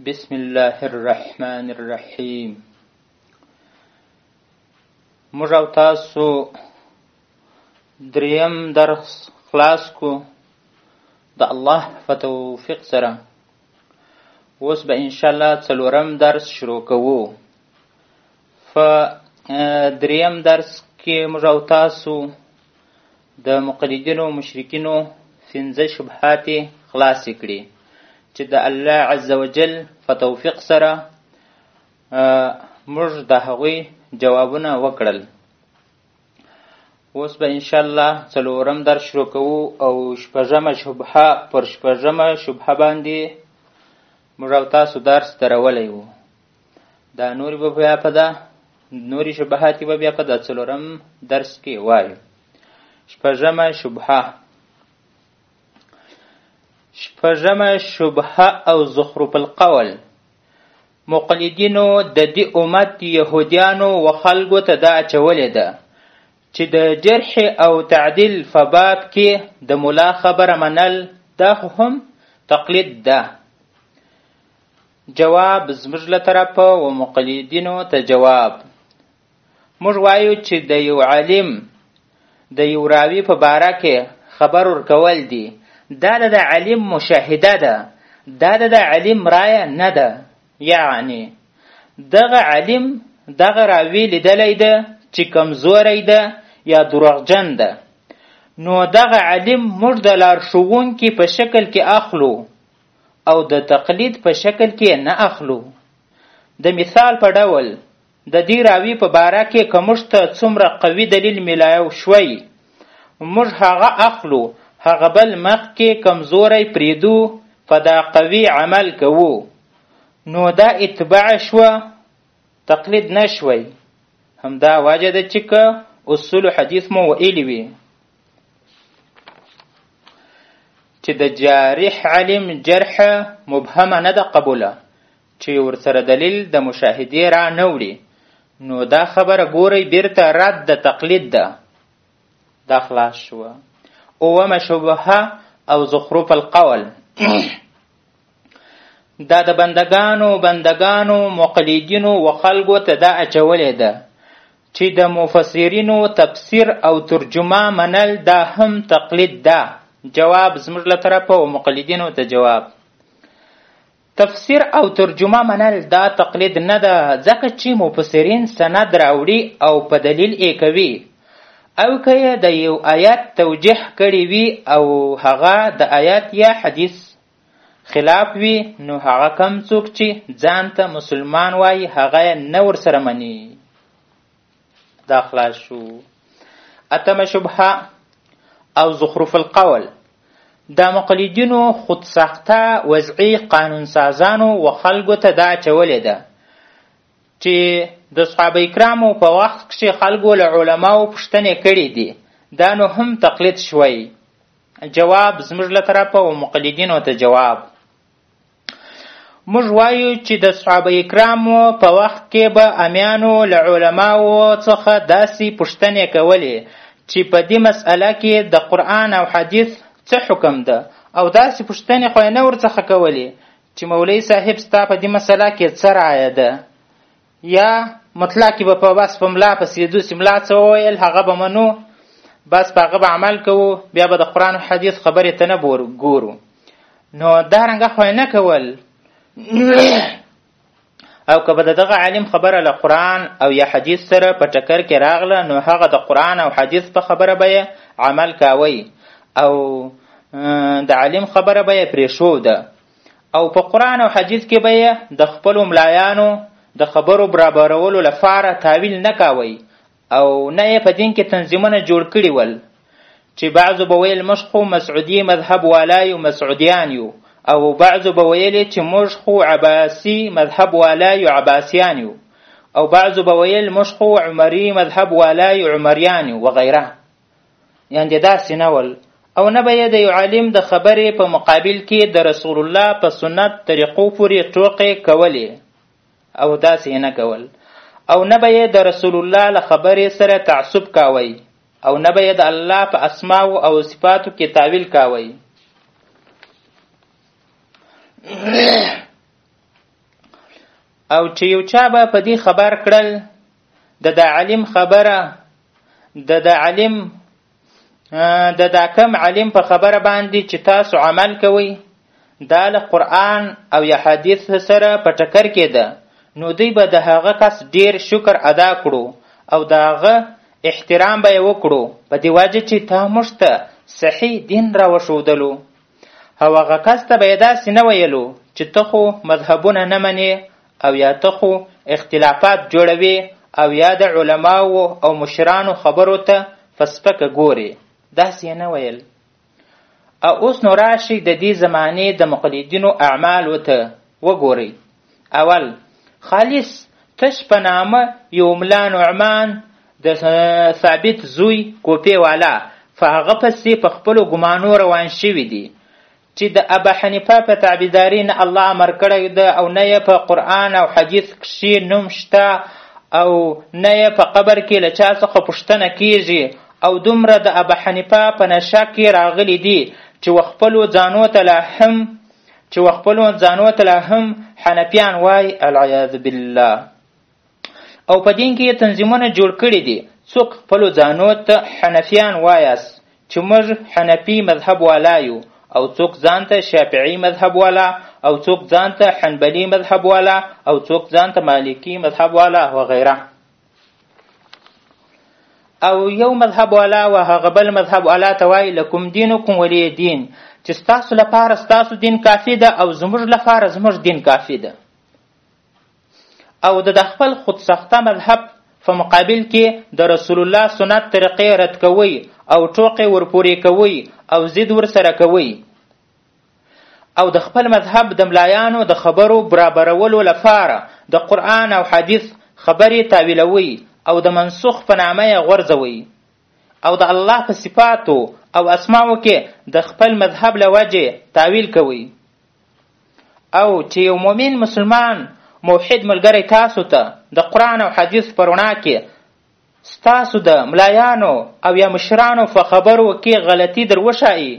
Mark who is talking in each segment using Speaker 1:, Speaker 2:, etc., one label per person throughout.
Speaker 1: بسم الله الرحمن الرحیم موږ او تاسو دریم درس خلاص کو د الله په توفیق سره اوس به ان شاء الله څلورم درس شروع کوو په دریم درس کې موږ او تاسو د مقلدینو مشرکینو فنځه شبهات خلاص کړي چې د الله عزوجل په توفیق سره موږ د هغوی جوابونه وکړل اوس به ان شاء الله څلورم در شروع کوو او شپږمه شبهه پر شپږمه شبهه باندې موږ او تاسو درس درولې وو دا نورې به بیا په دا نورې شبهات به بیا په دا څلورم درس کې وایو شپږمه شبهه شپږمه شبهه او زخرف القول مقلدینو د دې امت یهودیانو و خلکو ته دا اچولې ده چې د جرح او تعدیل په باب کې د ملا خبره منل دا هم تقلید ده جواب زموږ له طرفه و مقلدینو ته جواب موږ وایو چې د یو عالم د یو راوي په باره کې خبر ورکول دي دا د عالم مشاهده ده دا د عالم رایه نه ده یعنی دغه عالم دغه راوي لیدلی ده چې کمزوری ده یا دروغجن ده نو دغه عالم موږ د لارښوونکي په شکل کې اخلو او د تقلید په شکل کې نه اخلو. د مثال په ډول د دې راوي په باره کې که موږ ته څومره قوي دلیل میلاو شوی، موږ هغه اخلو، هغه بل مخ کې کمزوری پریدو په دا قوي عمل کوو، نو دا اتباع شوه، تقلید نه شوی. همدا وجه ده چې که اصول حدیث مو ویلي وي. چې د جارح علم جرح مبهمه نه ده قبوله چې ورسره دلیل د مشاهدې را نه وړي نو دا خبره ګورئ بیرته رد د تقلید ده دا خلاص شوه اومه شبهه او زخرف القول دا د بندګانو بندګانو مقلدینو و خلکو ته دا اچولې ده چې د مفسرینو تفسیر او ترجمه منل دا هم تقلید ده جواب زموږ له طرفه او مقلدینو ته جواب تفسیر او ترجمه منل دا تقلید نه ده ځکه چې مفسرین سند راوړي او په دلیل یې کوي او که یې د یو آیات توجیح کړی وي او هغه د آیات یا حدیث خلاف وي نو هغه کم څوک چې ځان ته مسلمان وایي هغه نه ورسره مني دا خلاص شو اتمه شبهه او زخرف القول د مقلدینو خودساخته وضعي قانونسازانو و خلکو ته دا اچولې ده چې د صحابه کرامو په وخت کښې خلکو له علماو پوښتنې کړې دي دا نو هم تقلید شوی جواب زموږ له طرفه او مقلدینو ته جواب موږ وایو چې د صحابه کرامو په وخت کې به امیانو له علماو څخه داسې پوښتنې کولې چې په دې مسئله کې د قرآن او حدیث څه حکم ده او داسې پوښتنې خو یې نه ورڅخه کولې چې مولوي صاحب ستا په دې مسئله کې څه رایه ده یا مطلق به په بس په ملا پسې د دوسې ملا څه وویل هغه به منو بس په هغه به عمل کوو بیا به د قرآن او حدیث خبرې ته نه ګورو نو دا رنګه خو نه کول او که به د دغه عالم خبره له قرآن او یا حدیث سره په ټکر کې راغله نو هغه د قرآن او حدیث په خبره به یې عمل کاوی او د عالم خبره به یې پرېښوده او په قرآن او حدیث کې به یې د خپلو ملایانو د خبرو برابرولو لپاره تاویل نه کاوی او نه یې په دین کې تنظیمونه جوړ کړي ول چې بعضو به ویل موږ خو مسعودي مذهب والا یو مسعودیان یو او بعضو به ویل چې موږ خو عباسي مذهب والا یو عباسیان یو او بعضو به ویل موږ خو عمري مذهب والا یو عمریان یو وغیره یعنې داسې نه ول او نه به یې د یو عالم د خبرې په مقابل کې د رسول الله په سنت طریقو پورې ټوقې کولې او داسې نه کول او نه به یې د رسول الله له خبرې سره تعصب کاوی او نه به یې د الله په اسماو او صفاتو کې تاویل کاوی او چې یو چا به په دې خبر کړل د دا علم خبره د دا علم د دا کم علم په خبره باندې چې تاسو عمل کوئ دا له قرآن او یا حدیث سره په ټکر کې ده نو دوی به د هغه کس ډیر شکر ادا کړو او د هغه احترام به یې وکړو په دې وجه چې تا موږ ته صحیح دین راوښودلو او هغه کس ته به یې داسې نه ویلو چې ته خو مذهبونه نه منې او یا ته خو اختلافات جوړوې او یا د علماو او مشرانو خبرو ته په سپکه ګورې داسې یې نه ویل او اوس نو راشئ د دې زمانې د مقلدینو اعمالو ته وګورئ اول خالص تش په نامه یو ملا نعمان د ثابت زوی کوپې والا په هغه پسې په خپلو ګمانو روان شوي دي چې د ابا حنیفه په تعبیداري نه الله امر کړی ده او نه یې په قرآن او حدیث کښې نوم شته او نه یې په قبر کې له چا څخه پوښتنه کیږي او دومره د ابا حنیفه په نشه کې راغلي دي چې و خپلو ځانو ته لا هم چې وخپلو ځانو ته لا هم حنفیان وای العیاذ بالله او په دین کې تنظیمونه جوړ کړي دي څوک خپلو ځانو ته حنفیان وایاست چې موږ حنفي مذهب والا یو او څوک ځان ته شافعي مذهب والا او څوک ځان ته حنبلي مذهب والا او څوک ځان ته مالکي مذهب والا وغیره او یو مذهب والا او هغه بل مذهب والا ته وایي لکم دینکم ولی دین چې ستاسو لپاره ستاسو دین کافی ده او زموږ لپاره زموږ دین کافی ده او د خپل خودسخته مذهب په مقابل کې د رسول الله سنت طریقې رد کوي او ټوقې ورپورې کوي او ضد ورسره کوي او د خپل مذهب د ملایانو د خبرو برابرولو لپاره د قرآن او حدیث خبرې تاویلوي او د منسوخ په نامه یې غورځوي او د الله په صفاتو او اسماو کې د خپل مذهب له وجې تاویل کوي او چې یو مؤمن مسلمان موحد ملګری تاسو ته د قرآن او حدیث په رڼا کې ستاسو د ملایانو او یا مشرانو په خبرو کې غلطي در وښایي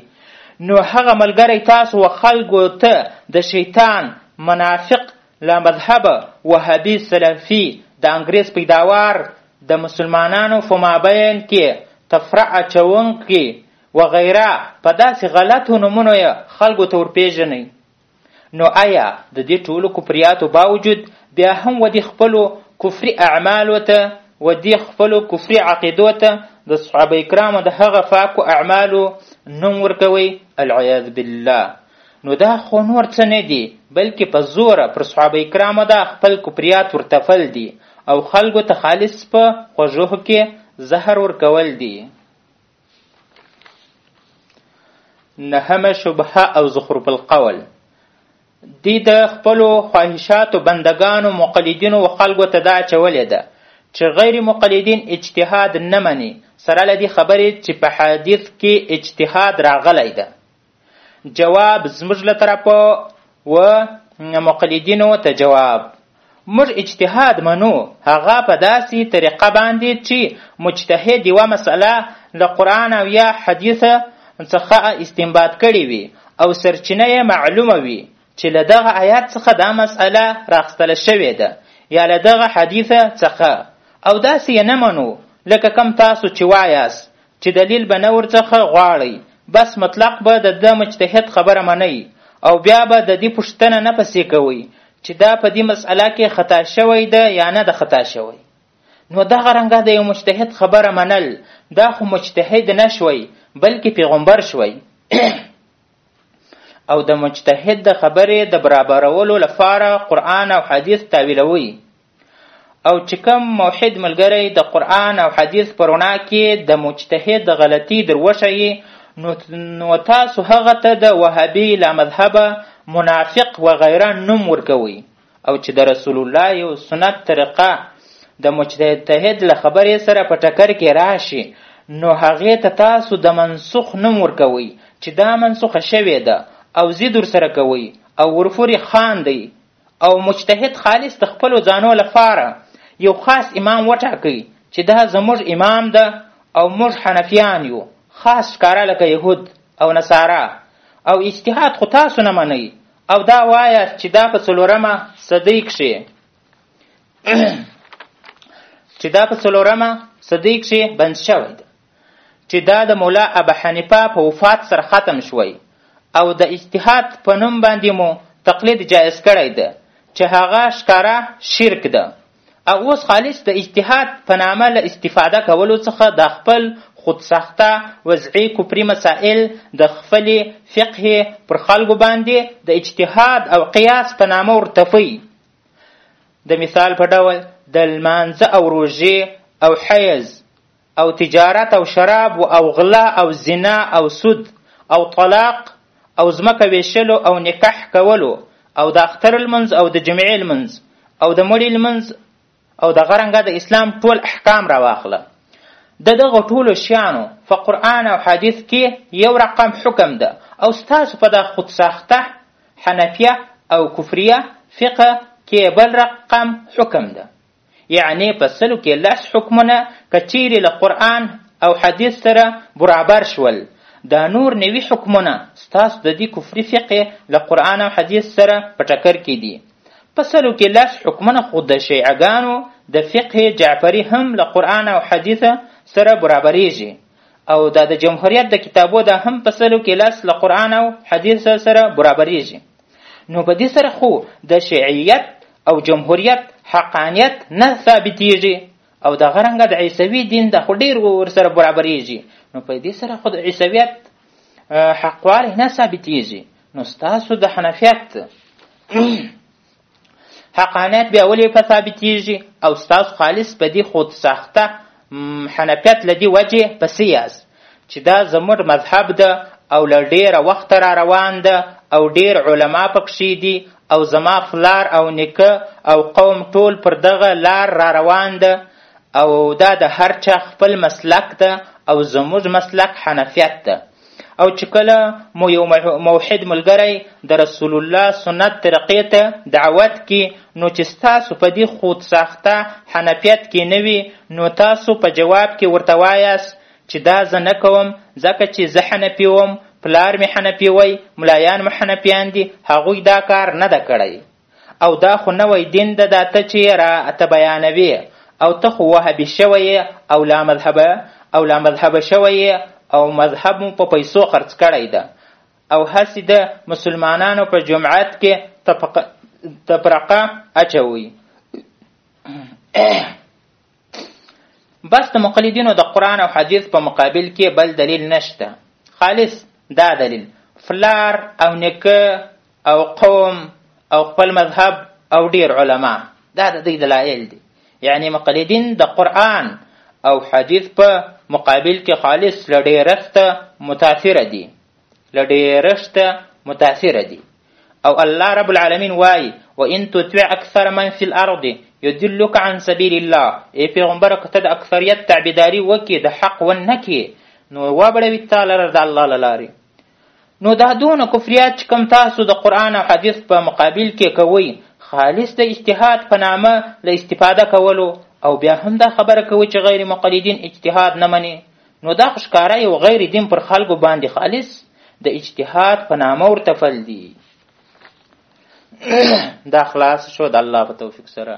Speaker 1: نو هغه ملګری تاسو و خلکو ته د شیطان منافق لا مذهب وهابي سلفي د انګریز پیداوار د مسلمانانو په مابین کې تفرع اچونکي وغیره په داسې غلطو نومونو یې خلکو ته ورپېژنئ نو ایا د دې ټولو کفریاتو باوجود بیا هم و دې خپلو کفري اعمالو ته و دې خپلو کفري عقیدو ته د صحابه کرامو د هغه فاکو اعمالو نوم ورکوئ العیاذ بالله نو دا خو نور څه نه دي بلکې په زوره پر صحابه کرامو دا خپل کفریات ورتفل دي او خلکو ته خالص په خوږو کې زهر ورکول دي نهمه شبهه او زخرف القول دی د خپلو خواهشاتو بندګانو مقلدینو و خلکو ته دا اچولې ده چې غیر مقلدین اجتهاد نه مني سره له دې خبرې چې په حدیث کې اجتهاد راغلی ده جواب زموږ له طرفه و مقلدینو ته جواب موږ اجتهاد منو هغه په داسې طریقه باندې چې مجتهد یوه مسئله له قرآن او یا حدیث څخه استنباط کړې وي او سرچینه یې معلومه وي چې له دغه آیات څخه دا مسئله راخستله شوې ده یا له دغه حدیث څخه او داسې یې نه منو لکه کم تاسو چې وایاست چې دلیل به نه ورڅخه غواړئ، بس مطلق به د ده مجتهد خبره منئ او بیا به د دي پوښتنه نه پسې کوئ چې دا په دي مسئله کې خطا شوی ده یا نه ده خطا شوی. نو دغه رنګه د یو مجتهد خبره منل دا خو مجتهد نه شوی بلکې پیغمبر شوی. او د مجتهد د خبرې د برابرولو لپاره قرآن او حدیث تاویلوي. او چې کوم موحد ملګری د قرآن او حدیث په رڼا کې د مجتهد غلطي در وښیي نو تاسو هغه ته د وهابي لامذهبه منافق و غیره نوم ورکوي او چې د رسول الله یو سنت طریقه د مجتهد له خبرې سره په ټکر کې راشي نو هغې ته تاسو د منسوخ نوم ورکوي چې دا منسوخه شوې ده او ضد ورسره کوي او ورپورې خاندئ او مجتهد خالص د خپلو ځانو لپاره یو خاص امام وټاکي چې دا زموږ امام ده او موږ حنفیان یو خاص ښکاره لکه یهود او نصارا او اجتهاد خو تاسو نه منئ او دا وایاست چې دا په څلورمه صدۍ کښې چې دا په څلورمه صدۍ کښې بند شوی ده چې دا د مولا ابا حنیفه په وفات سره ختم شوی او د اجتهاد په نوم باندې مو تقلید جایز کړی ده چې هغه ښکاره شرک ده او اوس خالص د اجتهاد په نامه له استفاده کولو څخه د خپل خودساخته وضعي کفري مسائل د خپلې فقهې پر خلکو باندې د اجتهاد او قیاس په نامه ورتفوي د مثال په ډول د لمانځه او روژې او حیز او تجارت او شراب او غلا او زنا او سود او طلاق او ځمکه ویشلو او نکاح کولو او د اختر لمونځ او د جمعې لمونځ او د مړي لمونځ او د غرنګه د اسلام ټول احکام را واخله د دغه ټولو شیانو په قرآن او حدیث کې یو رقم حکم ده او ستاسو په دا خود ساخته حنفیه او کفریه فقه کې بل رقم حکم ده یعنې په سلو کې لس حکمونه که چیرې له قرآن او حدیث سره برابر شول دا نور نوي حکمونه ستاسو د دې کفري فقه له قرآن او حدیث سره په ټکر کې دي په سلو کې لس حکمونه خو د شیعګانو د فقه جعفري هم له قرآن او حدیث سره برابرېږي او دا د جمهوریت د کتابو دا هم په سلو کې لس له قرآن او حدیث سره برابرېږي نو په دې سره خو د شیعیت او جمهوریت حقانیت نه ثابتیږي او د غرنګ د عیسوي دین د خو ډیر ور سره برابرېږي نو په دې سره خو د عیسویت حقواله نه ثابتیږي نو ستاسو د حنفیت حقانیت بیا ولې په ثابتیږي او ستاسو خالص په دې خود ساخته حنفیت له دې وجې پسې یاست چې دا زموږ مذهب ده او له ډېره وخته را روان ده او ډېر علما پکښې دي او زما فلار او نیکه او قوم ټول پر دغه لار را روان ده او دا د هر چا خپل مسلک ده او زموږ مسلک حنفیت ده او چې کله مو یو موحد ملګری د رسول الله سنت طرقې ته دعوت کی نو چې ستاسو په دې خود ساخته حنفیت کې نه وي نو تاسو په جواب کې ورته وایاست چې دا زه نه کوم ځکه چې زه حنفي وم پلار مې حنفي وای ملایان مې حنفیان دي هغوی دا کار نه ده کړی او دا خو نوی دین ده دا ته چې را ته بیانوي او ته خو وهبي شوی او لا مذهب او لا مذهب شوی او مذهب مو په پیسو خرڅ کړی ده او هسې د مسلمانانو په جمعات کې تفرقه اچوي بس د مقلدینو د قرآن او حدیث په مقابل کې بل دلیل نشته خالص دا دلیل فلار او نکه او قوم او خپل مذهب او ډیر علما دا د دوی دلایل دي یعنی مقلدین د قرآن او حدیث په مقابل کې خالص له ډیرسته متاثره دي له ډېرښته متاثره دي او الله رب العالمین وایي وان تطع اکثر من فی الارض یدلک عن سبیل الله ای پیغمبره که ته د اکثریت تابعداري وکړې د حق ونه کړې نو وبړوي تا لره د الله له لارې نو دا دونه کفریات چې کوم تاسو د قرآن او حدیث په مقابل کې کوئ خالص د اجتهاد په نامه له استفاده کولو او بیا هم دا خبره کوي چې غیر مقلدین اجتهاد نه مني نو دا خو ښکاره یو غیر دین پر خلکو باندې خالص د اجتهاد په نامه ورته فل دي دا خلاص شو د الله په توفیق سره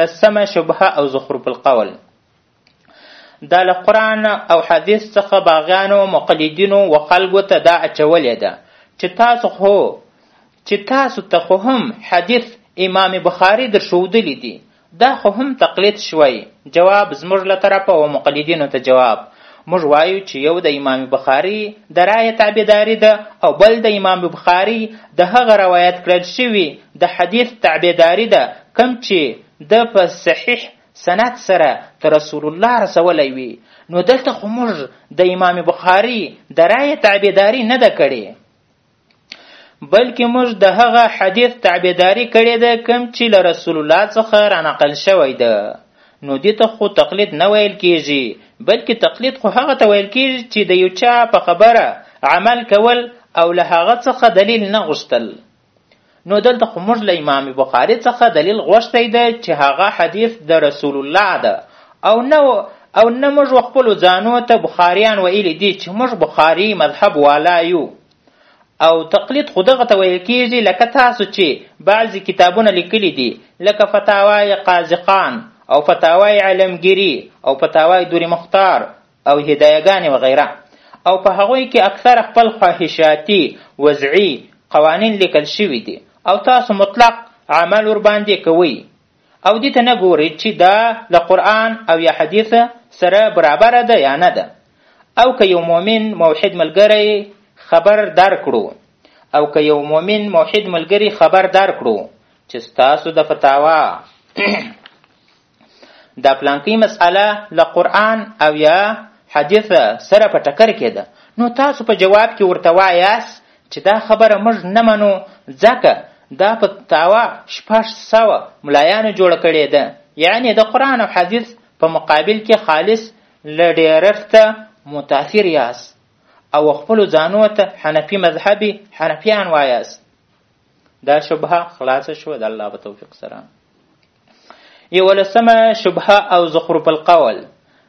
Speaker 1: لسمه شبهه او زخرف القول دا له قرآن او حدیث څخه باغیانو مقلدینو و خلکو ته دا اچولې ده چې تاسو خو چې تاسو ته خو هم حدیث امام بخاری در ښودلی دي دا خو هم تقلید شوی. جواب، زموږ له طرفه و مقلدینو ته جواب، موږ وایو چې یو د امام بخاري د رایې تابعداري ده او بل د امام بخاري د هغه روایت کړل شوي د حدیث تابعداري ده کوم چې ده په صحیح سند سره تر رسول الله رسولی وي نو دلته خو موږ د امام بخاري د رایې تابعداري نه ده کړې. بلکې موږ د هغه حدیث تعبیداری کړې ده کوم چې له رسول الله څخه رانقل شوی ده نو دې ته خو تقلید نه ویل کیږي بلکې تقلید خو هغه ته ویل کیږي چې د یو چا په خبره عمل کول او له هغه څخه دلیل نه غوښتل نو دلته خو موږ له امام بخاري څخه دلیل غوښتی دی چې هغه حدیث د رسول الله ده او نه او نه موږ خپلو ځانو ته بخاریان ویلي دي چې موږ بخاري مذهب والا یو او تقلید خو دغه ته ویل کیږي لکه تاسو چې بعضې کتابونه لیکلي دي لکه فتاوای قاضي خان او فتاوای علمګیري او فتاوای دوري مختار او هدایګانې وغیره او په هغوی کې اکثر خپل خواهشاتي وضعي قوانین لیکل شوي دي او تاسو مطلق عمل ورباندې کوئ او دې ته نه ګورئ چې دا له قرآن او یا حدیث سره برابره ده یا نه ده او که یو مؤمن موحد ملګری خبر دار کړو او که یو مؤمن موحد ملګری خبر دار کړو چې ستاسو د فتاوا دا پلانکی مسأله له قرآن او یا حدیث سره په ټکر کې ده نو تاسو په جواب کې ورته وایاست چې دا خبره موږ نه منو ځکه دا په تاوا شپږ سوه ملایانو جوړه کړې ده یعنې د قرآن او حدیث په مقابل کې خالص له ډېرښته متاثر یاست او خپلو ځانو ته حنفي مذهبي حنفیان وایاست دا شبهه خلاصه شوه د الله په توفیق سره یولسمه شبهه او زخرف القول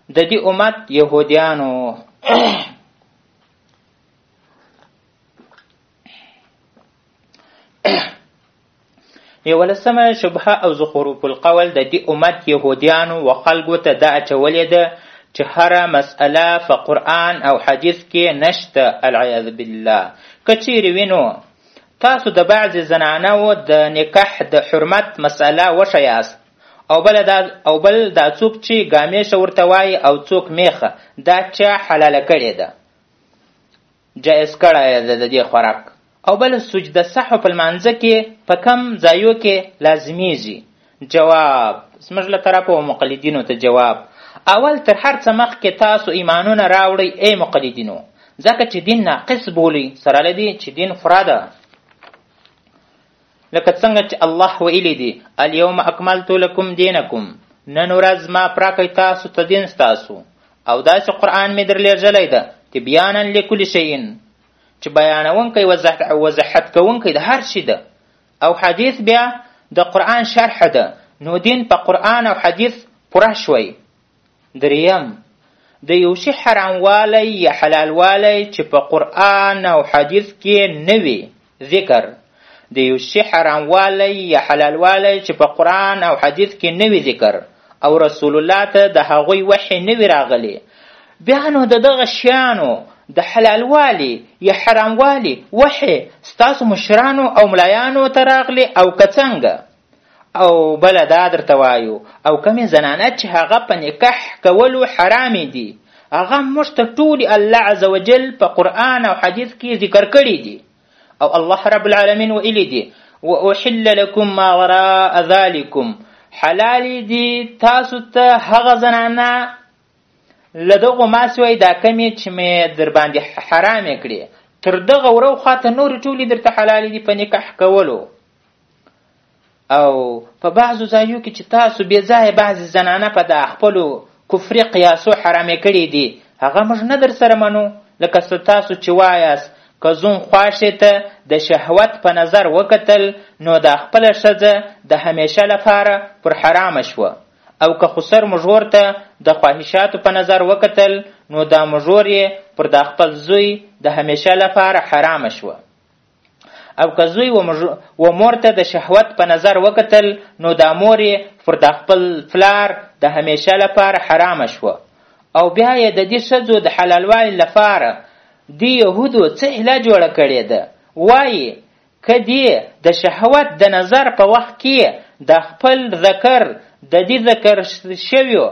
Speaker 1: د دې امت يهوديانو یولسمه شبهه او زخرف القول د دې امت يهوديانو و خلکو ته دا اچولې ده چې هره مسئله په قرآن او حدیث کې نشته العیاذ بالله که چیرې وینو تاسو د بعضې زنانو د نکاح د حرمت مسئله وښیاست او بل دا او بل دا څوک چې ګامیشه ورته وایي او څوک میخه دا چا حلاله کړې ده جائز کړی ده د دې خوراک او بل سجده سهو په لمانځه کې په کم ځایو کې لازمیږي جواب زموږ له طرفه و مقلدینو ته جواب اول تر هر څه مخکې تاسو ایمانونه راوړئ ای مقلدینو ځکه چې دین ناقص بولی سره له دې چې دین فرا ده لکه څنګه چې الله ویلی دی الیوم اکملت لکم دینکم نن ورځ ما پوره کړئ تاسو ته دین ستاسو او داسې قرآن مې درلېږلی ده تبیانا لکل شیئن چې بیانونکی وضاحت کوونکی د هر شي ده او حدیث بیا د قرآن شرح ده نو دین په قرآن او حدیث پوره شوی دریم د یو شي حراموالی یا حلالوالی چې په قرآن او حدیث کې نه وي ذکر د یو شي حراموالی یا حلالوالی چې په قرآن او حدیث کې نه وي ذکر او رسول الله ته د هغوی وحی نه وي راغلي بیا نو د دغه شیانو د حلالوالي یا حراموالي وحی ستاسو مشرانو او ملایانو ته راغلي او که څنګه او بله دا درته وایو او کومې زنانه چې هغه په نکاح کولو حرامې دي هغه موږ ته ټولې الله عز وجل په قرآن او حدیث کې ذکر کړي دي او الله رب العالمین ویلي دي واحل لكم ما وراء ذلكم حلال دي تاسو ته هغه زنانه له دغو ما سوی دا کمې چې مې در باندې حرامې کړې تر دغه ورو خواته نورې ټولې درته حلالې دي په نکاح کولو او په بعضو ځایو کې چې تاسو بې ځایه بعضې زنانه په دا خپلو کفري قیاسو حرامې کړې دي هغه موږ نه در سره منو لکه څه تاسو چې وایاست که زوم خوښې ته د شهوت په نظر وکتل نو دا خپله ښځه د همیشه لپاره پر حرامه شوه او که خسر مژور ته د خواهشاتو په نظر وکتل نو دا مژور یې پر دا خپل زوی د همیشه لپاره حرامه شوه او که زوی و مور ته د شهوت په نظر وکتل نو دا مور یې پر دا خپل پلار د همیشه لپاره حرامه شوه او بیا یې د دې ښځو د حلالوالي لپاره د یهودو څه هله جوړه کړې ده وایي که دې د شهوت د نظر په وخت کې د خپل ذکر د دې ذکر شویو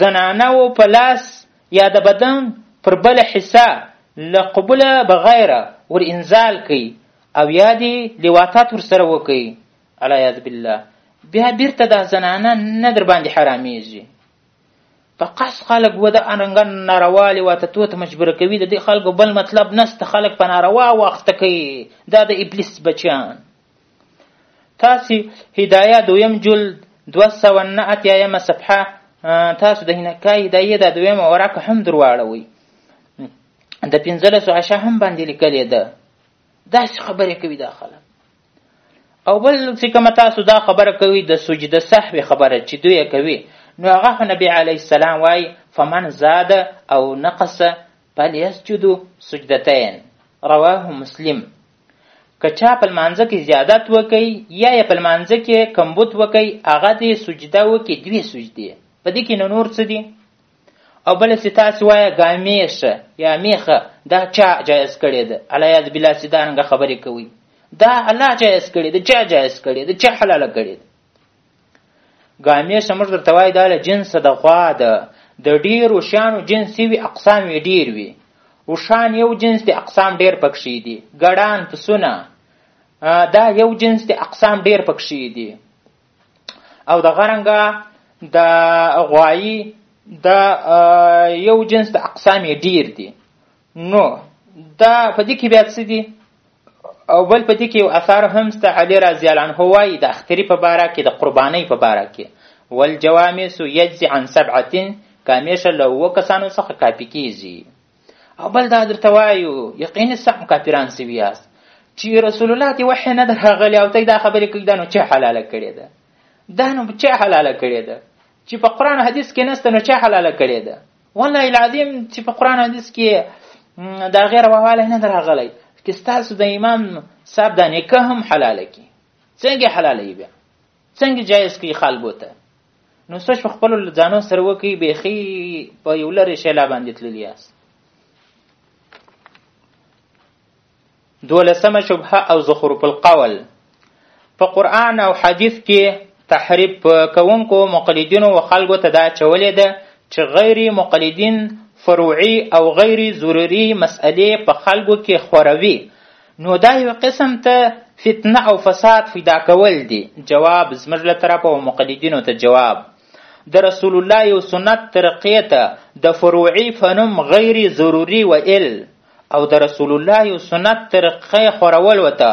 Speaker 1: زنانو په لاس یا د بدن پر بله حصه له قبوله بغیر ور انزال کړئ او یا دې لواطات ورسره وکړئ العیاذ بالله بیا بیرته دا زنانه نه در باندې حرامیږي په قص خلک و د انګن ناروا لواتتو ته مجبور کوي د دې خلکو بل مطلب نسته خلک په ناروا وخت کوي دا د ابلیس بچیان تاسو هدايه دویم جلد دوه سوه نه اتیایمه صفحه تاسو د هنکای هدایه د دویمه ورقه هم درواړوئ د پنځلسو عشا هم باندې لیکلې ده داسې خبرې کوي دا خلک او بل چې کومه تاسو دا خبره کوي د سجده سهوې خبره چې دوی کوي نو هغه خو نبی علیه السلام وایي فمن زاد او نقص فلیسجد سجدتین رواه مسلم که چا په لمانځه کې زیادت وکړي یا یې په لمانځه کې کمبود وکړي هغه دې سجده وکړي دوې سجدې په دې کې نو نور څه دي او بله چې تاسې وایه ګامیشه یا میخه دا چا جایز کړې ده العیاذ بالله چې دا رنګه خبرې کوي دا الله جایز کړې ده چا جایز کړې ده چا حلاله کړې ده ګامیشه موږ درته وایو دا له جنسه د غوا ده د ډېرو شیانو جنس وي اقسام یې ډېر وي اوښان یو جنس دی اقسام ډېر پکښې دي ګړان پسونه دا یو جنس دی اقسام ډېر پکښې دي او د غرنګه د غوایی د یو جنس د اقسام یې ډېر دي نو دا په دې کې بیا څه دي او بل په دې کې یو اثار هم سته علي رضی الله عنه وایي د اختري په باره کې د قربانۍ په باره کې والجوامس یجزي عن سبعة کامیشه له اووه کسانو څخه کاپي کیږي او بل دا درته وایو یقیني سم کافران سوي یاست چې رسول الله ته وحی نه در راغلی او ته دا خبرې کوي دا نو چا حلاله کړې ده دا نو چا حلاله کړې ده چې په قرآن حدیث کې نسته نو چا حلاله کړې ده والله العظیم چې په قرآن حدیث کې دا غیر واوالی نه دراغلی چې ستاسو د امام صاحب دا نکه هم حلاله کی څنګه حلاله یې بیا څنګه جایز کی خلکو ته نو څه شو خپل ځانو سره وکی بیخي په یو لرې شیلا باندې تللی یاست دولسمه شبهه او زخرف القول په قرآن او حدیث کې تحریف کوونکو مقلدینو و خلکو ته دا چولې ده چې غیر مقلدین فروعي او غیر ضروري مسئلې په خلکو کې خوروي نو دا یو قسم ته فتنه او فساد پیدا کول دي جواب زموږ له طرفه او مقلدینو ته جواب د رسول الله یو سنت ترقیه ته د فروعي فنم غیر ضروري ویل او د رسول الله یو سنت طریقه خورول وته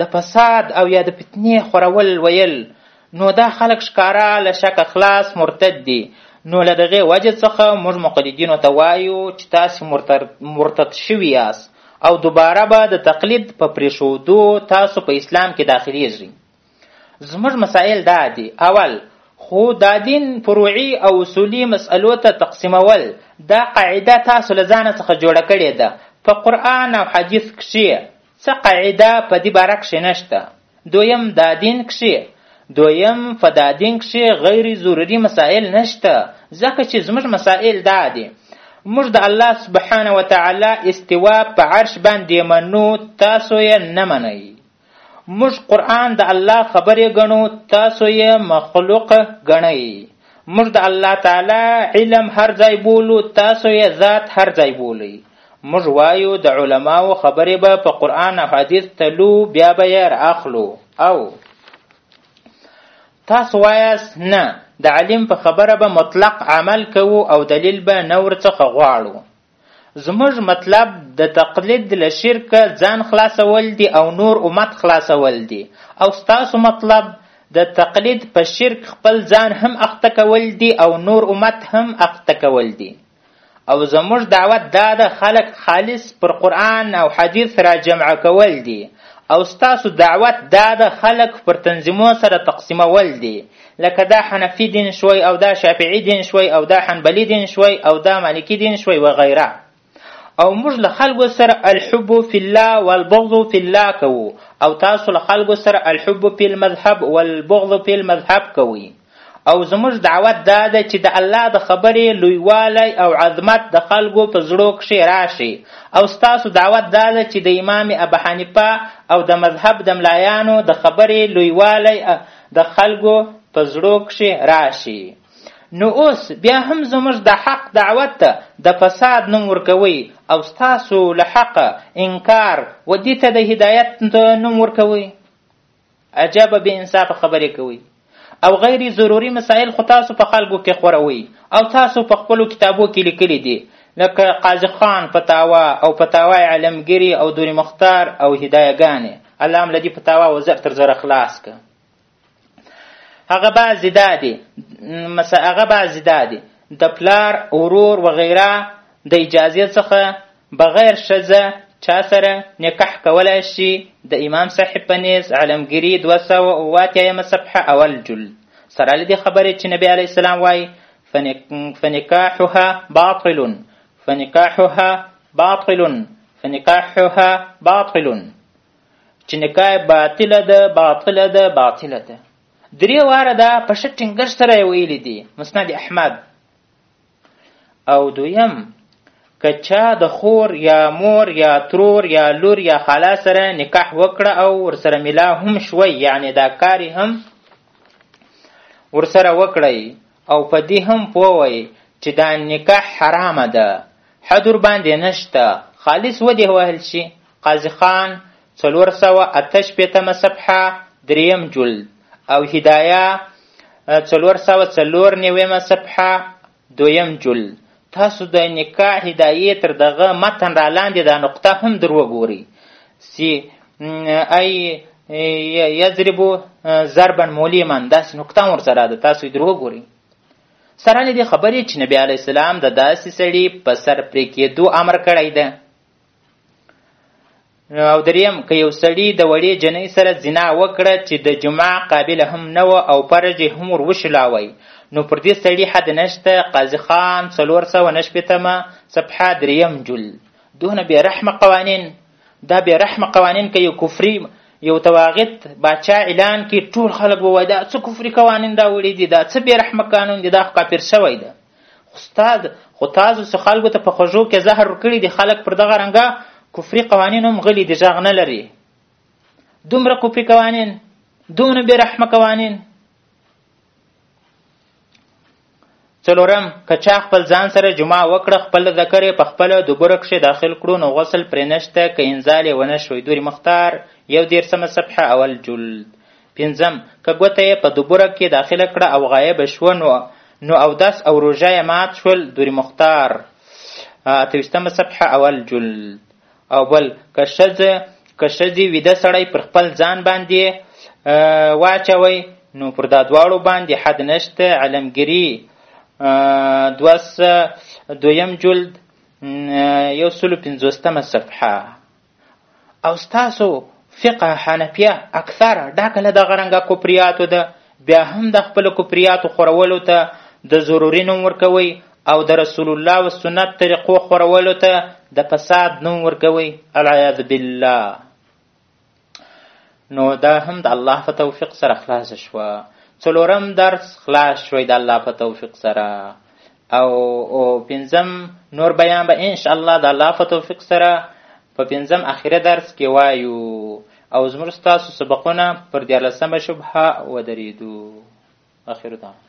Speaker 1: د فساد او یا د فتنې خورول ویل نو دا خلک ښکاره له شکه خلاص مرتد دي نو له دغې وجې څخه موږ مقلدینو ته وایو چې تاسې مرتد شوي یاست او دوباره به د تقلید په پرېښودو تاسو په اسلام کې داخلیږئ زموږ مسائل دا دي اول خو دا دین فروعي او اصولي مسئلو ته تقسیمول دا قاعده تاسو له ځانه څخه جوړه کړې ده په قرآن او حدیث کښې څه قاعده په دې باره کښې نشته دویم دا دین کښې دویم په دا دین کښې غیر ضروري مسائل نشته ځکه چې زموږ مسائل دا دي موږ د الله سبحانه وتعالی استوا په عرش باندې منو تاسو یې نه منئ موږ قرآن د الله خبرې ګڼو تاسو یې مخلوق ګڼئ موږ د الله تعالی علم هر ځای بولو تاسو یې ذات هر ځای بولئ موږ وایو د علماو خبرې به په قرآن او حدیث تلو بیا به یې راخلو او تاسو وایاست نه د علم په خبره به مطلق عمل کوو او دلیل به نه ورڅخه غواړو زموږ مطلب د تقلید له شرک ځان خلاصول دي او نور امت خلاصول دي او ستاسو مطلب د تقلید په شرک خپل ځان هم اخته کول دي او نور امت هم اخته کول دي او زموږ دعوت دا د خلک خالص پر قرآن او حدیث را جمع کول دي او ستاسو دعوت دا د خلک پر تنظیمو سره تقسیمول دي لکه دا حنفي دین شوی او دا شافعي دین شوی او دا حنبلي دین شوی او دا مالکي دین شوی وغیره او موږ له خلکو سره الحب فی الله والبغض فی الله کوو او تاسو له خلکو سره الحب فی المذهب والبغض فی المذهب کوئ او زموږ دعوت دا ده چې د الله د خبرې لویوالی او عظمت د خلکو په زړو کښې راشي او ستاسو دعوت دا ده چې د امام ابو حنیفه او د مذهب د ملایانو د خبرې لویوالی د خلکو په زړو کښې راشي نو اوس بیا هم زموږ د حق دعوت ته د فساد نوم ورکوئ او ستاسو له حقه انکار و دې ته د هدایت نوم ورکوئ عجبه بې انصافه خبرې کوئ او غیر ضروري مسائل خو تاسو په خلکو کې خوروئ او تاسو په خپلو کتابو کې لیکلي دي لکه قاضي خان فتاوا او فتاوای علمګیري او دوري مختار او هدایګانې الله هم له دې فتاوا و زر تر زره خلاص که هغه بعضې دا دي هغه بعضې دا دي د پلار ورور وغیره د اجازې څخه بغیر ښځه چا سره نکاح کولای شي د امام صاحب په نیز علمګیري دوه سوه او اتیایمه صفحه اول جلد سره له دې خبرې چې نبی علیه السلام وایي فنکاحها باطل فنکاحها باطل فنکاحها باطل چې نکاح باطله ده باطله ده باطله ده درې واره دا په ښه ټینګښ سره یې ویلي دي مسند احمد او دویم که چا د خور یا مور یا ترور یا لور یا خاله سره نکاح وکړه او ورسره ملا هم شوی یعنې دا کار هم ورسره وکړئ او په دې هم پوه وئ چې دا نکاح حرامه ده حد ورباندې نشته خالص ودې وهل شي قاضي خان څلور سوه اته شپېتمه صفحه دریم جلد او هدایه څلور سوه څلور نوېمه صفحه دویم جلد تاسو د نکاح هدایې تر دغه متن را لاندې دا نقطه هم در وګورئ چې ای یضربو ضربا مولیما داسې نقطه هم ورسره ده تاسو یې در وګورئ سره له دې خبرې چې نبی علیه السلام د داسې سړي په سر پرې کېدو امر کړی ده او دریم که یو سړي د وړې جنۍ سره زنا وکړه چې د جمعه قابله هم نه وه او فرج یې هم ور وشلاوی نو پر دې سړي حد نشته قاضي خان څلور سوه نه شپېتمه صفحه دریم جل دونه بې رحمه قوانین دا بې رحمه قوانین که یو کفري یو تواغت باچا اعلان کې ټول خلک به وایي دا څه کفري قوانین راوړي دي دا څه بې رحمه قانون دی دا خو کافر شوی ده استاد خو تاسو څه خلکو ته په خوږو کې زهر ورکړي دي خلک پر دغه رنګه کفري قوانین هم غلي دي غږ نه لري دومره کفري قوانین دومره بې رحمه قوانین څلورم که چا خپل ځان سره جمعه وکړه خپل ذکر یې په خپله دوبره کښې داخل کړو نو غسل پرې نشته که انزال یې ونه شوی دوري مختار یو دېرسمه صفحه اول جلد پنځم، که ګوته یې په دبورګ کې داخله کړه او غایب شوه نو نو اودس او روژه یې مات شول دوري مختار اته ویشتمه صفحه اول جلد او بل که ښځه که ښځې ویده سړی پر خپل ځان باندې واچوي نو پر دا دواړو باندې حد نشته علمګیري دوس دویم جلد یو سلو پنځوستمه صفحه او ستاسو فقه حنفیه اکثره ډکه له دغه رنګه کفریاتو ده بیا هم د خپلو کفریاتو خورولو ته د ضروري نوم ورکوئ او د رسول الله و سنت طریقو خورولو ته د فساد نوم ورکوئ العیاذ بالله نو دا هم د الله په توفیق سره خلاص شوه څلورم درس خلاص شوی د الله په توفیق سره او او پنځم نور بیان به ان شاء الله د الله په توفیق سره په پنځم اخیری درس کې وایو او زموږ ستاسو سبقونه پر دیارلسمه شبهه ودرېدو اخر دعوانا